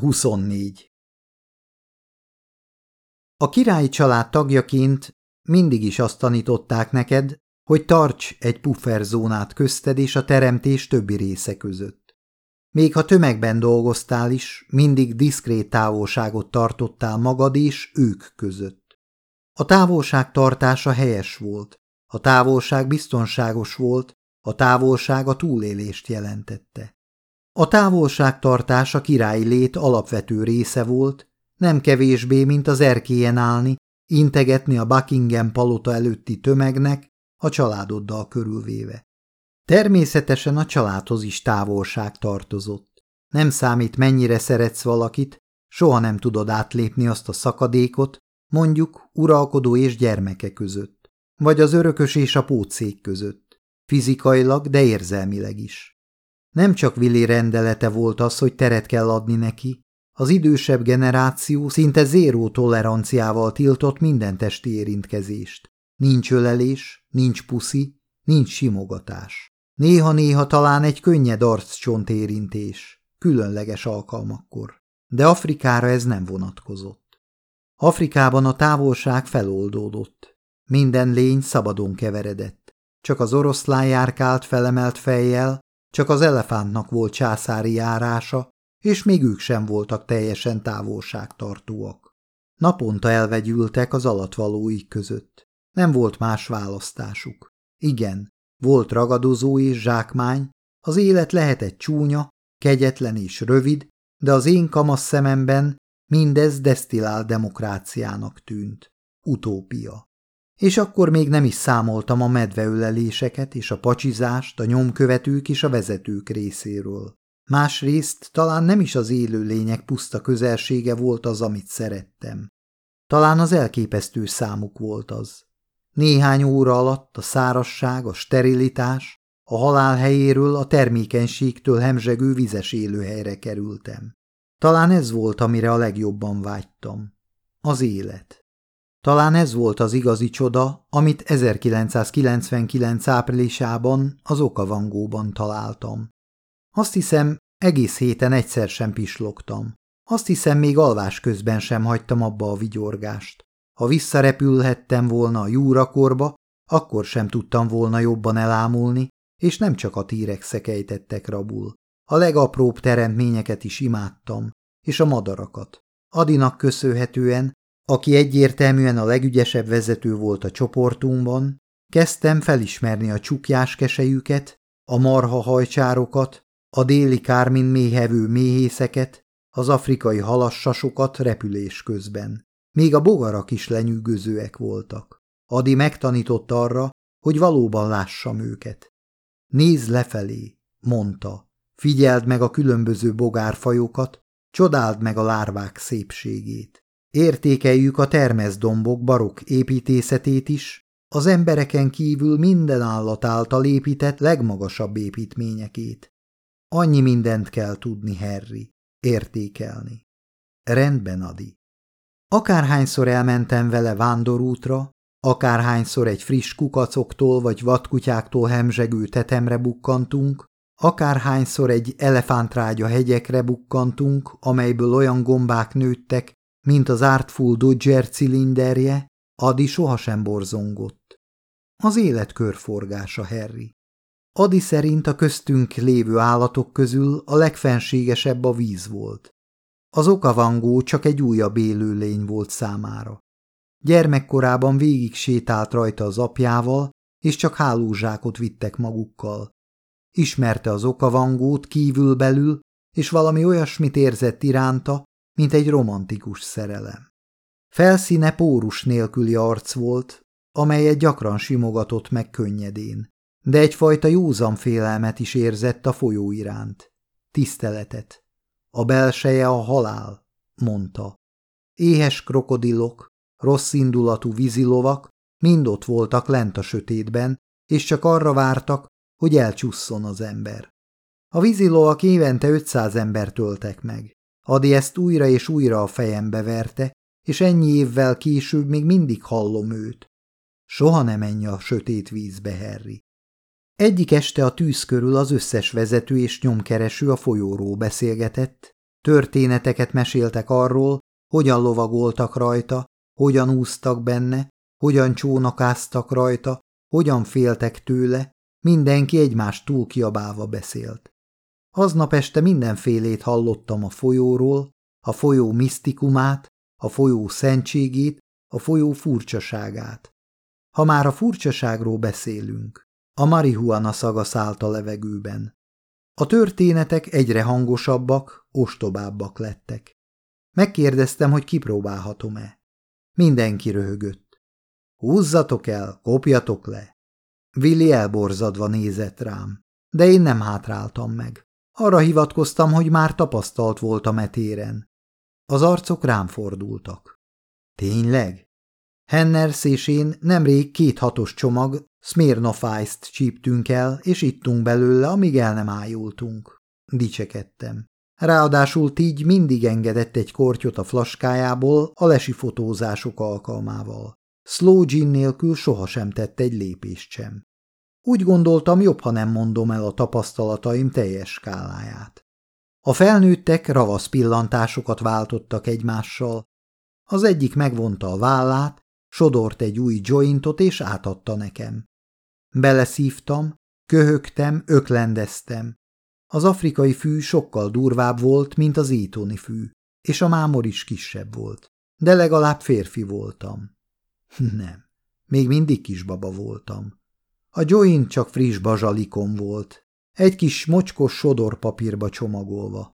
24. A királyi család tagjaként mindig is azt tanították neked, hogy tarts egy pufferzónát közted és a teremtés többi része között. Még ha tömegben dolgoztál is, mindig diszkrét távolságot tartottál magad és ők között. A távolság tartása helyes volt, a távolság biztonságos volt, a távolság a túlélést jelentette. A távolságtartás a királyi lét alapvető része volt, nem kevésbé, mint az erkélyen állni, integetni a Buckingham palota előtti tömegnek, a családoddal körülvéve. Természetesen a családhoz is távolság tartozott. Nem számít, mennyire szeretsz valakit, soha nem tudod átlépni azt a szakadékot, mondjuk uralkodó és gyermeke között, vagy az örökös és a pótszék között, fizikailag, de érzelmileg is. Nem csak Willi rendelete volt az, hogy teret kell adni neki, az idősebb generáció szinte zéró toleranciával tiltott minden testi érintkezést. Nincs ölelés, nincs puszi, nincs simogatás. Néha-néha talán egy könnyed arccsontérintés, különleges alkalmakkor. De Afrikára ez nem vonatkozott. Afrikában a távolság feloldódott. Minden lény szabadon keveredett. Csak az oroszlán járkált felemelt fejjel, csak az elefántnak volt császári járása, és még ők sem voltak teljesen távolságtartóak. Naponta elvegyültek az alatvalóik között. Nem volt más választásuk. Igen, volt ragadozó és zsákmány, az élet lehetett csúnya, kegyetlen és rövid, de az én kamasz szememben mindez desztillál demokráciának tűnt. Utópia. És akkor még nem is számoltam a medveöleléseket és a pacsizást a nyomkövetők és a vezetők részéről. Másrészt talán nem is az élő lények puszta közelsége volt az, amit szerettem. Talán az elképesztő számuk volt az. Néhány óra alatt a szárasság, a sterilitás, a halál helyéről a termékenységtől hemzsegő vizes élőhelyre kerültem. Talán ez volt, amire a legjobban vágytam. Az élet. Talán ez volt az igazi csoda, amit 1999 áprilisában az Okavangóban találtam. Azt hiszem, egész héten egyszer sem pislogtam. Azt hiszem, még alvás közben sem hagytam abba a vigyorgást. Ha visszarepülhettem volna a júrakorba, akkor sem tudtam volna jobban elámulni, és nem csak a tírek szekejtettek rabul. A legapróbb teremtményeket is imádtam, és a madarakat. Adinak köszönhetően aki egyértelműen a legügyesebb vezető volt a csoportunkban, kezdtem felismerni a csukjás kesejüket, a marha hajcsárokat, a déli kármin méhevő méhészeket, az afrikai halassasokat repülés közben. Még a bogarak is lenyűgözőek voltak. Adi megtanított arra, hogy valóban lássam őket. Nézz lefelé, mondta. Figyeld meg a különböző bogárfajokat, csodáld meg a lárvák szépségét. Értékeljük a termeszdombok barok építészetét is, az embereken kívül minden állat által épített legmagasabb építményekét. Annyi mindent kell tudni, Harry, értékelni. Rendben, Adi. Akárhányszor elmentem vele vándorútra, akárhányszor egy friss kukacoktól vagy vadkutyáktól hemzsegő tetemre bukkantunk, akárhányszor egy elefántrágya hegyekre bukkantunk, amelyből olyan gombák nőttek, mint az Artful Dodger cilinderje, Adi sohasem borzongott. Az élet körforgása, Harry. Adi szerint a köztünk lévő állatok közül a legfenségesebb a víz volt. Az okavangó csak egy újabb élőlény volt számára. Gyermekkorában végig sétált rajta az apjával, és csak hálózsákot vittek magukkal. Ismerte az okavangót kívülbelül, és valami olyasmit érzett iránta, mint egy romantikus szerelem. Felszíne pórus nélküli arc volt, amelyet gyakran simogatott meg könnyedén, de egyfajta józan félelmet is érzett a folyó iránt. Tiszteletet. A belseje a halál, mondta. Éhes krokodilok, rossz indulatú vízilovak mind ott voltak lent a sötétben, és csak arra vártak, hogy elcsusszon az ember. A vízilovak évente 500 ember töltek meg. Adi ezt újra és újra a fejembe verte, és ennyi évvel később még mindig hallom őt. Soha ne menj a sötét vízbe, Harry. Egyik este a tűz körül az összes vezető és nyomkereső a folyóról beszélgetett, Történeteket meséltek arról, hogyan lovagoltak rajta, hogyan úsztak benne, hogyan csónakáztak rajta, hogyan féltek tőle, mindenki egymás túl kiabálva beszélt. Aznap este mindenfélét hallottam a folyóról, a folyó misztikumát, a folyó szentségét, a folyó furcsaságát. Ha már a furcsaságról beszélünk, a marihuana szaga szállt a levegőben. A történetek egyre hangosabbak, ostobábbak lettek. Megkérdeztem, hogy kipróbálhatom-e. Mindenki röhögött. Húzzatok el, kopjatok le. Willi elborzadva nézett rám, de én nem hátráltam meg. Arra hivatkoztam, hogy már tapasztalt volt a metéren. Az arcok rám fordultak. Tényleg? Henners és én nemrég két hatos csomag Smirnoff Ice-t csíptünk el, és ittunk belőle, amíg el nem ájultunk. Dicsekedtem. Ráadásul így mindig engedett egy kortyot a flaskájából a lesi fotózások alkalmával. Slow gin nélkül sohasem tett egy lépést sem. Úgy gondoltam, jobb, ha nem mondom el a tapasztalataim teljes skáláját. A felnőttek ravasz pillantásokat váltottak egymással. Az egyik megvonta a vállát, sodort egy új jointot és átadta nekem. Beleszívtam, köhögtem, öklendeztem. Az afrikai fű sokkal durvább volt, mint az ítoni fű, és a mámor is kisebb volt. De legalább férfi voltam. Nem, még mindig kisbaba voltam. A joint csak friss bazsalikom volt, egy kis mocskos sodorpapírba csomagolva.